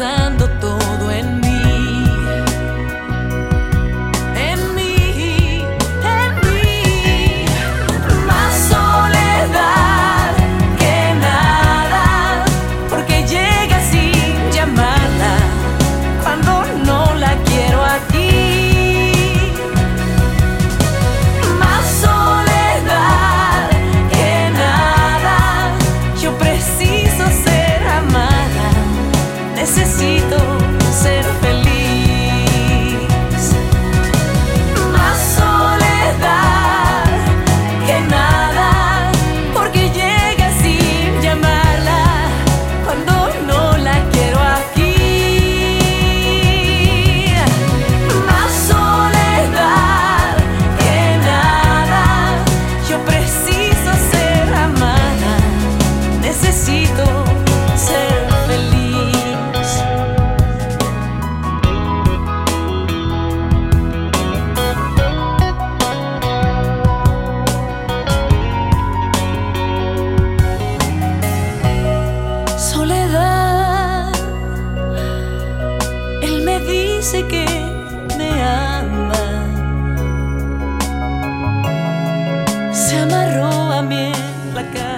pensando todo. necessito. dice que me ama. Se amarró a mí en la cara.